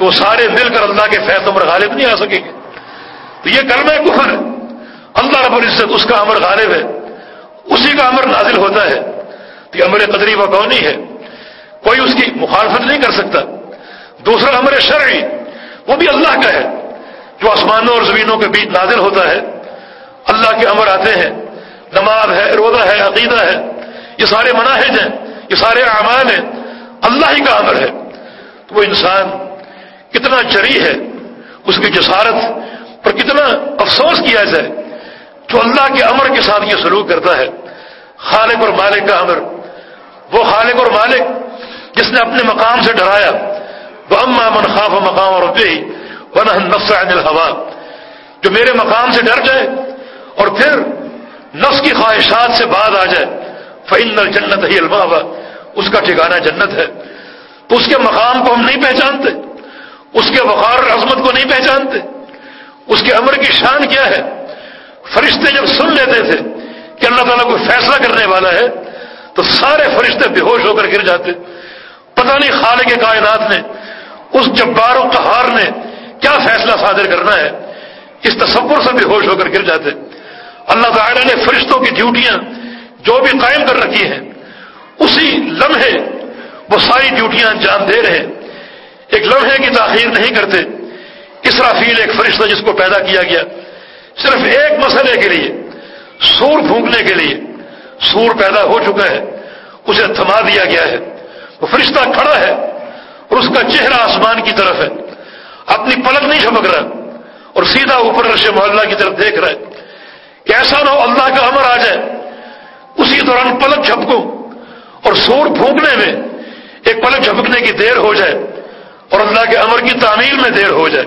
تو سارے مل کر اللہ کے فیصلوں پر غالب نہیں آ سکیں گے تو یہ کلمہ کفر۔ ہے اللہ رب العزت اس کا امر غالب ہے۔ اسی کا امر نازل ہوتا ہے۔ تو یہ امر قدری و کونی ہے۔ کوئی اس کی مخالفت نہیں کر سکتا۔ دوسرا امر شرعی، وہ بھی اللہ کا ہے۔ جو آسمانوں اور زمینوں کے بیچ نازل ہوتا ہے۔ اللہ کے امر آتے ہیں۔ نماز ہے، روزہ ہے، عقیدہ ہے۔ یہ سارے مناہج ہیں، یہ سارے اعمال ہیں۔ اللہ ہی کا امر ہے۔ تو وہ انسان کتنا چری ہے، اس کی جسارت پر کتنا افسوس کیا جائے جو اللہ کے امر کے ساتھ یہ سلوک کرتا ہے۔ خالق اور مالک کا امر۔ وہ خالق اور مالک جس نے اپنے مقام سے ڈرایا۔ وہ اما من خواب مقام اور پہ نفس عن الحوا جو میرے مقام سے ڈر جائے اور پھر نفس کی خواہشات سے بعد آ جائے۔ فعن الجنت ہی الما اس کا ٹھکانہ جنت ہے۔ تو اس کے مقام کو ہم نہیں پہچانتے۔ اس کے وقار عظمت کو نہیں پہچانتے۔ اس کے امر کی شان کیا ہے؟ فرشتے جب سن لیتے تھے کہ اللہ تعالیٰ کو فیصلہ کرنے والا ہے، تو سارے فرشتے بے ہوش ہو کر گر جاتے۔ پتہ نہیں خالق کے کائنات نے، اس جبار و قہار نے کیا فیصلہ صادر کرنا ہے۔ اس تصور سے بے ہوش ہو کر گر جاتے۔ اللہ تعالیٰ نے فرشتوں کی ڈیوٹیاں جو بھی قائم کر رکھی ہیں، اسی لمحے وہ ساری ڈیوٹیاں انجام دے رہے۔ ہیں ایک لمحے کی تاخیر نہیں کرتے۔ اسرافیل ایک فرشتہ جس کو پیدا کیا گیا۔ صرف ایک مسئلے کے لیے، سور پھونکنے کے لیے سور پیدا ہو چکا ہے۔ اسے تھما دیا گیا ہے۔ وہ فرشتہ کھڑا ہے اور اس کا چہرہ آسمان کی طرف ہے۔ اپنی پلک نہیں جھپک رہا اور سیدھا اوپر رش محلہ کی طرف دیکھ رہا ہے۔ کہ ایسا نہ ہو اللہ کا امر آ جائے۔ اسی دوران پلک جھپکو اور سور پھونکنے میں ایک پلک جھپکنے کی دیر ہو جائے۔ اور اللہ کے امر کی تعمیر میں دیر ہو جائے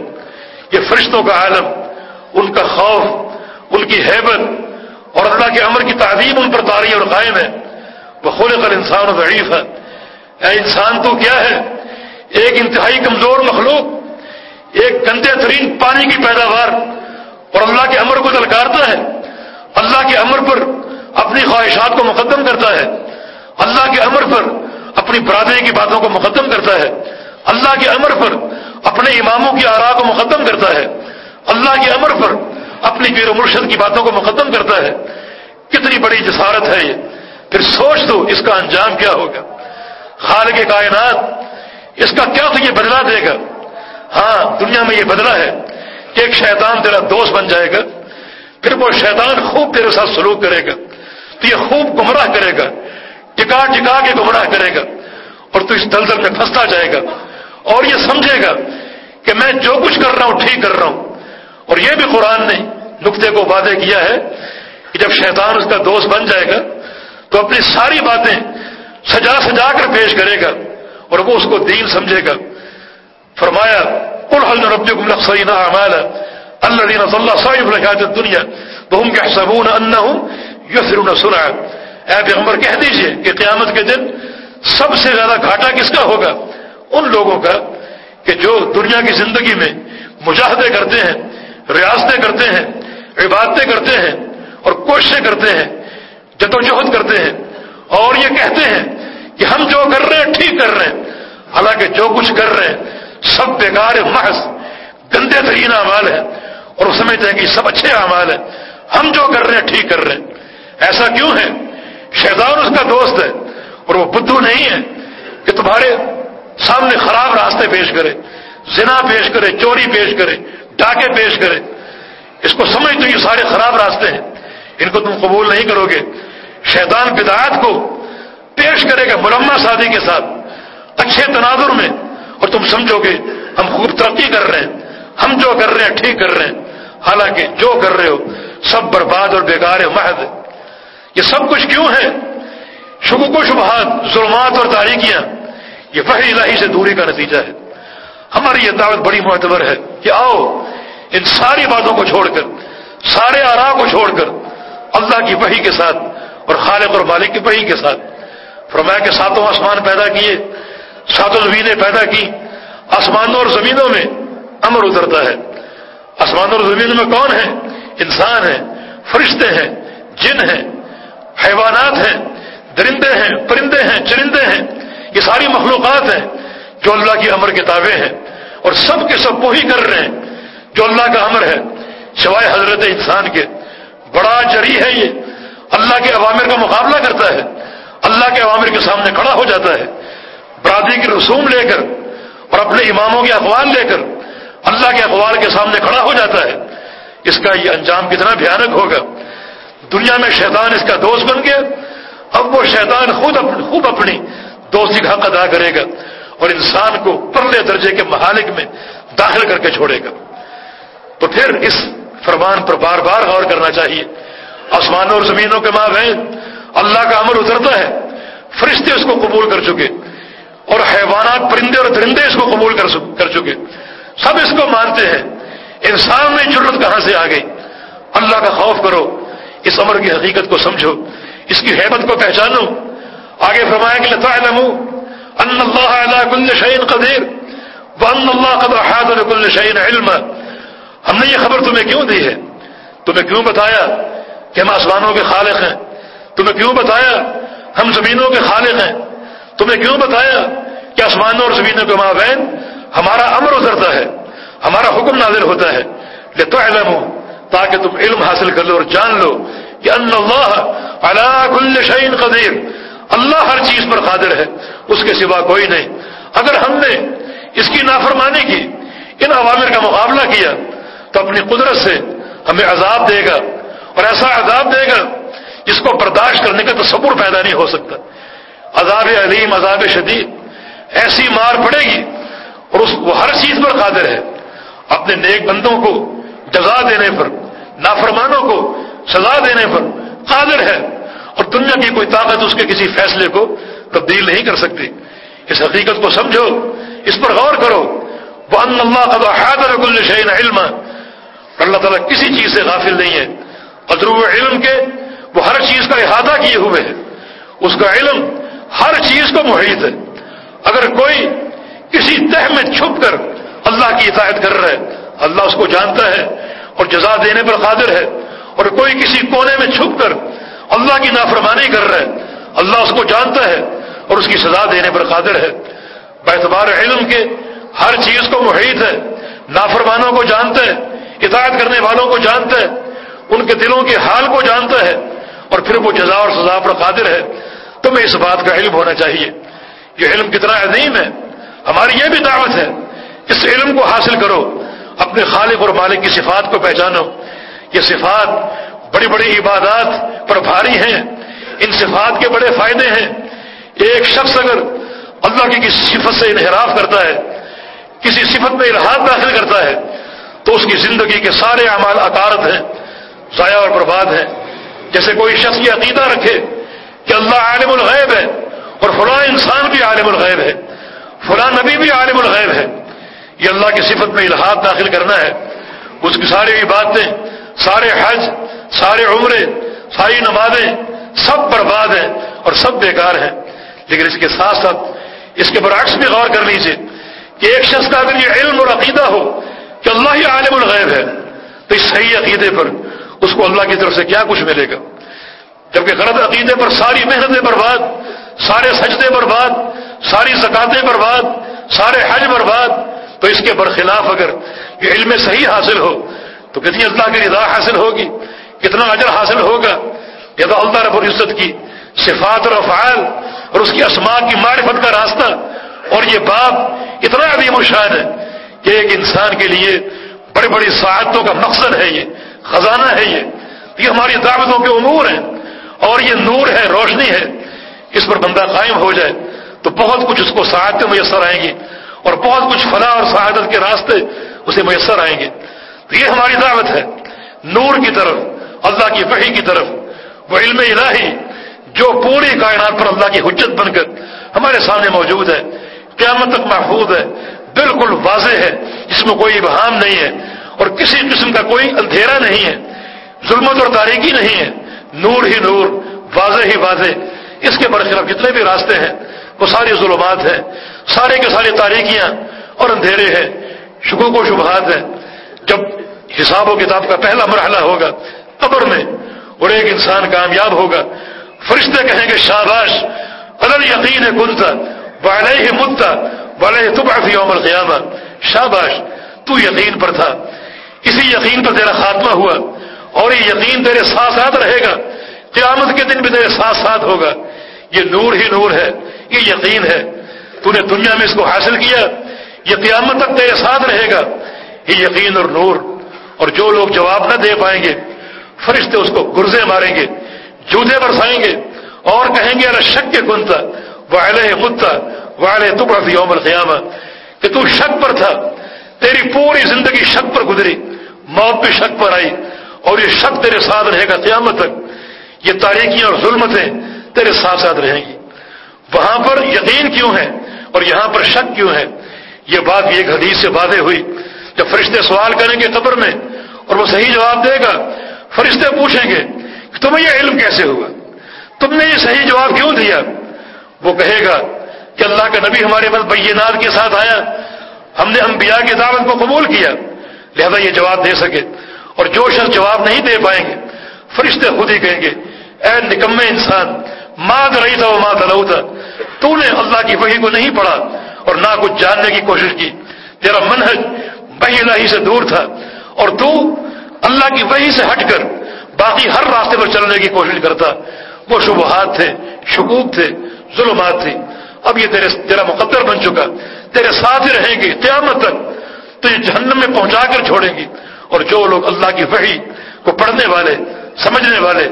یہ فرشتوں کا عالم، ان کا خوف، ان کی حیبت اور اللہ کے امر کی تعلیم ان پر تاری اور قائم ہے۔ وہ خلق انسان ضعیف ہے اے انسان، تو کیا ہے؟ ایک انتہائی کمزور مخلوق، ایک گندے ترین پانی کی پیداوار اور اللہ کے امر کو دلکارتا ہے۔ اللہ کے امر پر اپنی خواہشات کو مقدم کرتا ہے۔ اللہ کے امر پر اپنی برادری کی باتوں کو مقدم کرتا ہے۔ اللہ کے امر پر اپنے اماموں کی آرا کو مقدم کرتا ہے۔ اللہ کے امر پر اپنی پیر و مرشد کی باتوں کو مقدم کرتا ہے۔ کتنی بڑی جسارت ہے یہ۔ پھر سوچ دو اس کا انجام کیا ہوگا۔ خالق کائنات اس کا کیا تو یہ بدلا دے گا۔ ہاں دنیا میں یہ بدلا ہے کہ ایک شیطان تیرا دوست بن جائے گا۔ پھر وہ شیطان خوب تیرے ساتھ سلوک کرے گا۔ تو یہ خوب گمراہ کرے گا۔ ٹکا ٹکا کے گمراہ کرے گا۔ اور تو اس دلدل میں پھنستا جائے گا۔ اور یہ سمجھے گا کہ میں جو کچھ کر رہا ہوں ٹھیک کر رہا ہوں۔ اور یہ بھی قرآن نے نقطے کو وعدے کیا ہے کہ جب شیطان اس کا دوست بن جائے گا تو اپنی ساری باتیں سجا سجا کر پیش کرے گا اور وہ اس کو دین سمجھے گا۔ فرمایا الحل رب نقصین اعمال صلی دنیا صبون ان ہوں پھر سنا اے پیغمبر، کہہ دیجیے کہ قیامت کے دن سب سے زیادہ گھاٹا کس کا ہوگا؟ ان لوگوں کا کہ جو دنیا کی زندگی میں مجاہدے کرتے ہیں، ریاستیں کرتے ہیں، عبادتیں کرتے ہیں اور کوششیں کرتے ہیں جدوجہد کرتے ہیں اور یہ کہتے ہیں کہ ہم جو کر رہے ہیں، ٹھیک کر رہے ہیں، حالانکہ جو کچھ کر رہے ہیں، سب بیکار محض گندے ترین اعمال ہیں اور وہ سمجھتے ہیں کہ سب اچھے اعمال ہیں۔ ہم جو کر رہے ہیں، ٹھیک کر رہے ہیں۔ ایسا کیوں ہے؟ شیطان اس کا دوست ہے اور وہ بدھو نہیں ہے کہ تمہارے سامنے خراب راستے پیش کرے، زنا پیش کرے، چوری پیش کرے، ڈاکے پیش کرے۔ اس کو سمجھ تو یہ سارے خراب راستے ہیں۔ ان کو تم قبول نہیں کرو گے۔ شیطان بدایات کو پیش کرے گا مرمہ شادی کے ساتھ۔ اچھے تناظر میں۔ اور تم سمجھو گے، ہم خوب ترقی کر رہے ہیں۔ ہم جو کر رہے ہیں، ٹھیک کر رہے ہیں۔ حالانکہ جو کر رہے ہو، سب برباد اور بیکار ہے محد یہ سب کچھ کیوں ہے؟ شکوک و شبہات، ظلمات اور تاریکیاں۔ یہ وحی الہی سے دوری کا نتیجہ ہے۔ ہماری یہ دعوت بڑی معتبر ہے کہ آؤ، ان ساری باتوں کو چھوڑ کر، سارے آرا کو چھوڑ کر، اللہ کی وحی کے ساتھ اور خالق اور مالک کی وحی کے ساتھ۔ فرمایا کہ ساتوں آسمان پیدا کیے، ساتوں زمینیں پیدا کی، آسمانوں اور زمینوں میں امر اترتا ہے۔ آسمانوں اور زمینوں میں کون ہے؟ انسان ہے، فرشتے ہیں، جن ہیں، حیوانات ہیں، درندے ہیں، پرندے ہیں، چرندے ہیں۔ یہ ساری مخلوقات ہیں جو اللہ کی امر کتابیں ہیں اور سب کے سب وہی کر رہے ہیں جو اللہ کا امر ہے، سوائے حضرت انسان کے۔ بڑا جری ہے یہ۔ اللہ کے عوامر کا مقابلہ کرتا ہے۔ اللہ کے عوامر کے سامنے کھڑا ہو جاتا ہے۔ برادری کے رسوم لے کر اور اپنے اماموں کے اقوال لے کر اللہ کے اقوال کے سامنے کھڑا ہو جاتا ہے۔ اس کا یہ انجام کتنا بھیانک ہوگا۔ دنیا میں شیطان اس کا دوست بن گیا۔ اب وہ شیطان خود اپنی خوب اپنی دوستی کا حق ادا کرے گا اور انسان کو پرلے درجے کے محالک میں داخل کر کے چھوڑے گا۔ تو پھر اس فرمان پر بار بار غور کرنا چاہیے۔ آسمانوں اور زمینوں کے ماں اللہ کا عمل اترتا ہے۔ فرشتے اس کو قبول کر چکے۔ اور حیوانات پرندے اور درندے اس کو قبول کر چکے۔ سب اس کو مانتے ہیں۔ انسان میں ضرورت کہاں سے آ گئی اللہ کا خوف کرو۔ اس عمر کی حقیقت کو سمجھو۔ اس کی حیبت کو پہچانو۔ آگے فرمایا کہ لتا ان اللہ کل شعین قدیر ون اللہ قدر کل شعین علم ہم نے یہ خبر تمہیں کیوں دی ہے؟ تمہیں کیوں بتایا کہ ہم آسمانوں کے خالق ہیں؟ تمہیں کیوں بتایا ہم زمینوں کے خالق ہیں؟ تمہیں کیوں بتایا کہ آسمانوں اور زمینوں کے مابین ہمارا امر اترتا ہے، ہمارا حکم نازل ہوتا ہے؟ کہ علم ہو تاکہ تم علم حاصل کر لو اور جان لو کہ ان اللہ اللہ کل شعین قدیر اللہ ہر چیز پر قادر ہے، اس کے سوا کوئی نہیں۔ اگر ہم نے اس کی نافرمانی کی، ان عوامر کا مقابلہ کیا، تو اپنی قدرت سے ہمیں عذاب دے گا۔ اور ایسا عذاب دے گا جس کو برداشت کرنے کا تصور پیدا نہیں ہو سکتا۔ عذاب علیم، عذاب شدید، ایسی مار پڑے گی اور اس وہ ہر چیز پر قادر ہے۔ اپنے نیک بندوں کو جزا دینے پر، نافرمانوں کو سزا دینے پر قادر ہے۔ اور دنیا کی کوئی طاقت اس کے کسی فیصلے کو تبدیل نہیں کر سکتی۔ اس حقیقت کو سمجھو، اس پر غور کرو۔ وہ ان اللہ حاضر کل شعین علم اللہ تعالیٰ کسی چیز سے غافل نہیں ہے۔ ادرو علم کے وہ ہر چیز کا احاطہ کیے ہوئے ہے۔ اس کا علم ہر چیز کو محیط ہے۔ اگر کوئی کسی تہ میں چھپ کر اللہ کی اطاعت کر رہا ہے، اللہ اس کو جانتا ہے اور جزا دینے پر قادر ہے، اور کوئی کسی کونے میں چھپ کر اللہ کی نافرمانی کر رہا ہے اللہ اس کو جانتا ہے اور اس کی سزا دینے پر قادر ہے۔ بیتبار علم کے ہر چیز کو محیط ہے۔ نافرمانوں کو جانتا ہے۔ اطاعت کرنے والوں کو جانتا ہے۔ ان کے دلوں کے حال کو جانتا ہے۔ اور پھر وہ جزا اور سزا پر قادر ہے۔ تمہیں اس بات کا علم ہونا چاہیے۔ یہ علم کتنا عظیم ہے۔ ہماری یہ بھی دعوت ہے۔ اس علم کو حاصل کرو۔ اپنے خالق اور مالک کی صفات کو پہچانو۔ یہ صفات بڑی بڑی عبادات پر بھاری ہیں ان صفات کے بڑے فائدے ہیں۔ ایک شخص اگر اللہ کی کسی صفت سے انحراف کرتا ہے، کسی صفت میں الحاظ داخل کرتا ہے، تو اس کی زندگی کے سارے اعمال اکارت ہیں، ضائع اور برباد ہیں۔ جیسے کوئی شخص یہ عقیدہ رکھے کہ اللہ عالم الغیب ہے اور فلاں انسان بھی عالم الغیب ہے، فلاں نبی بھی عالم الغیب ہے۔ یہ اللہ کی صفت میں الحاظ داخل کرنا ہے۔ اس کی ساری عبادتیں، سارے حج سارے عمرے، ساری نمازیں سب برباد ہیں اور سب بیکار ہیں۔ لیکن اس کے ساتھ ساتھ اس کے برعکس بھی غور کر لیجیے کہ ایک شخص کا اگر یہ علم اور عقیدہ ہو کہ اللہ ہی عالم الغیب ہے، تو اس صحیح عقیدے پر اس کو اللہ کی طرف سے کیا کچھ ملے گا؟ جبکہ غلط عقیدے پر ساری محنتیں برباد، سارے سجدے برباد، ساری زکاتیں برباد، سارے حج برباد، تو اس کے برخلاف اگر یہ علم صحیح حاصل ہو، تو کتنی اللہ کی رضا حاصل ہوگی؟ کتنا اجر حاصل ہوگا؟ یہ تو اللہ رب العزت کی صفات اور افعال اور اس کی اسماء کی معرفت کا راستہ اور یہ باپ اتنا عظیم الشان ہے کہ ایک انسان کے لیے بڑی بڑی سعادتوں کا مقصد ہے یہ، خزانہ ہے یہ۔ یہ ہماری دعوتوں کے امور ہیں اور یہ نور ہے، روشنی ہے۔ اس پر بندہ قائم ہو جائے تو بہت کچھ اس کو سعادتیں میسر آئیں گی اور بہت کچھ فلاح اور سعادت کے راستے اسے میسر آئیں گے۔ تو یہ ہماری دعوت ہے، نور کی طرف۔ اللہ کی فہی کی طرف، وہ علم الہی، جو پوری کائنات پر اللہ کی حجت بن کر ہمارے سامنے موجود ہے۔ قیامت تک محفوظ ہے، بالکل واضح ہے۔ جس میں کوئی ابہام نہیں ہے اور کسی قسم کا کوئی اندھیرا نہیں ہے۔ ظلمت اور تاریخی نہیں ہے۔ نور ہی نور، واضح ہی واضح۔ اس کے برخلاف جتنے بھی راستے ہیں، وہ ساری ظلمات ہیں۔ سارے کے سارے تاریخیاں اور اندھیرے ہیں۔ شکوک و شبہات ہیں۔ جب حساب و کتاب کا پہلا مرحلہ ہوگا قبر میں۔ اور ایک انسان کامیاب ہوگا۔ فرشتے کہیں گے، شاباش الل یقین کنتا والے ہی مدتا والے تبافی عمر قیامہ شاباش، تو یقین پر تھا۔ اسی یقین پر تیرا خاتمہ ہوا۔ اور یہ یقین تیرے ساتھ ساتھ رہے گا۔ قیامت کے دن بھی تیرے ساتھ ساتھ ہوگا۔ یہ نور ہی نور ہے۔ یہ یقین ہے۔ تو نے دنیا میں اس کو حاصل کیا۔ یہ قیامت تک تیرے ساتھ رہے گا۔ یہ یقین اور نور۔ اور جو لوگ جواب نہ دے پائیں گے فرشتے اس کو گرزے ماریں گے جوتے برسائیں گے اور کہیں گے ارے شک کے کنتا والے خودتا والے تب یوم القیامہ. کہ تو شک پر تھا، تیری پوری زندگی شک پر گزری، موت بھی شک پر آئی، اور یہ شک تیرے ساتھ رہے گا قیامت تک، یہ تاریخیاں اور ظلمتیں تیرے ساتھ ساتھ رہیں گی۔ وہاں پر یقین کیوں ہے اور یہاں پر شک کیوں ہے؟ یہ بات ایک حدیث سے واضح ہوئی۔ جب فرشتے سوال کریں گے قبر میں اور وہ صحیح جواب دے گا فرشتے پوچھیں گے کہ تمہیں یہ علم کیسے ہوا؟ تم نے یہ صحیح جواب کیوں دیا؟ وہ کہے گا کہ اللہ کا نبی ہمارے پاس بینات کے ساتھ آیا۔ ہم نے انبیاء کی دعوت کو قبول کیا۔ لہذا یہ جواب دے سکے۔ اور جو شخص جواب نہیں دے پائیں گے، فرشتے خود ہی کہیں گے، اے نکمے انسان ماں رہی تھا وہ ماں دلو تھا تو نے اللہ کی وحی کو نہیں پڑھا اور نہ کچھ جاننے کی کوشش کی۔ تیرا منہج وحی الہی سے دور تھا۔ اور تو اللہ کی وحی سے ہٹ کر باقی ہر راستے پر چلنے کی کوشش کرتا۔ وہ شبہات تھے، شکوک تھے، ظلمات تھے۔ اب یہ تیرے تیرا مقدر بن چکا۔ تیرے ساتھ ہی رہیں گے۔ قیامت تک تو یہ جہنم میں پہنچا کر چھوڑیں گی اور جو لوگ اللہ کی وحی کو پڑھنے والے، سمجھنے والے،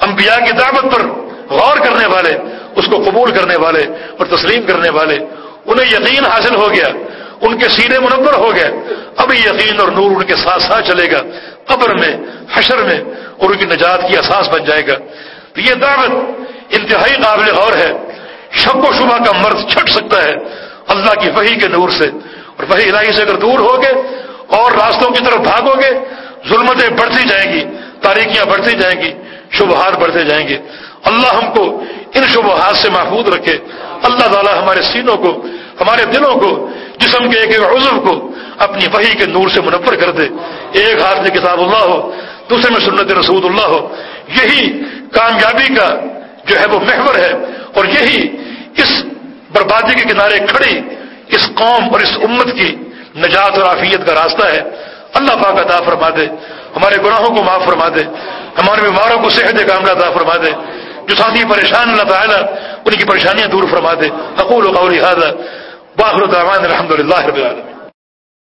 انبیاء کی دعوت پر غور کرنے والے، اس کو قبول کرنے والے اور تسلیم کرنے والے، انہیں یقین حاصل ہو گیا۔ ان کے سینے منور ہو گئے۔ اب یقین اور نور ان کے ساتھ ساتھ چلے گا۔ قبر میں، حشر میں، اور ان کی نجات کی احساس بن جائے گا۔ تو یہ دعوت انتہائی قابل غور ہے۔ شک و شبہ کا مرض چھٹ سکتا ہے۔ اللہ کی وحی کے نور سے۔ اور وہی الہی سے اگر دور ہوگے، اور راستوں کی طرف بھاگو گے، ظلمتیں بڑھتی جائیں گی تاریخیاں بڑھتی جائیں گی، شبہات بڑھتے جائیں گے۔ اللہ ہم کو ان شبہات سے محفوظ رکھے۔ اللہ تعالیٰ ہمارے سینوں کو، ہمارے دلوں کو جسم کے ایک ایک عزم کو اپنی وحی کے نور سے منفر کر دے۔ ایک ہاتھ میں کتاب اللہ ہو، دوسرے میں سنت رسول اللہ ہو۔ یہی کامیابی کا جو ہے وہ محور ہے اور یہی اس بربادی کے کنارے کھڑی اس قوم اور اس امت کی نجات اور عافیت کا راستہ ہے۔ اللہ پاک عطا فرما دے، ہمارے گناہوں کو معاف فرما دے، ہمارے بیماروں کو صحت کاملہ عطا فرما دے۔ جو ساتھی پریشان، اللہ تعالیٰ ان کی پریشانیاں دور فرما دے۔ حقول و قولی حاضر باخر الحمد للہ رب العالمین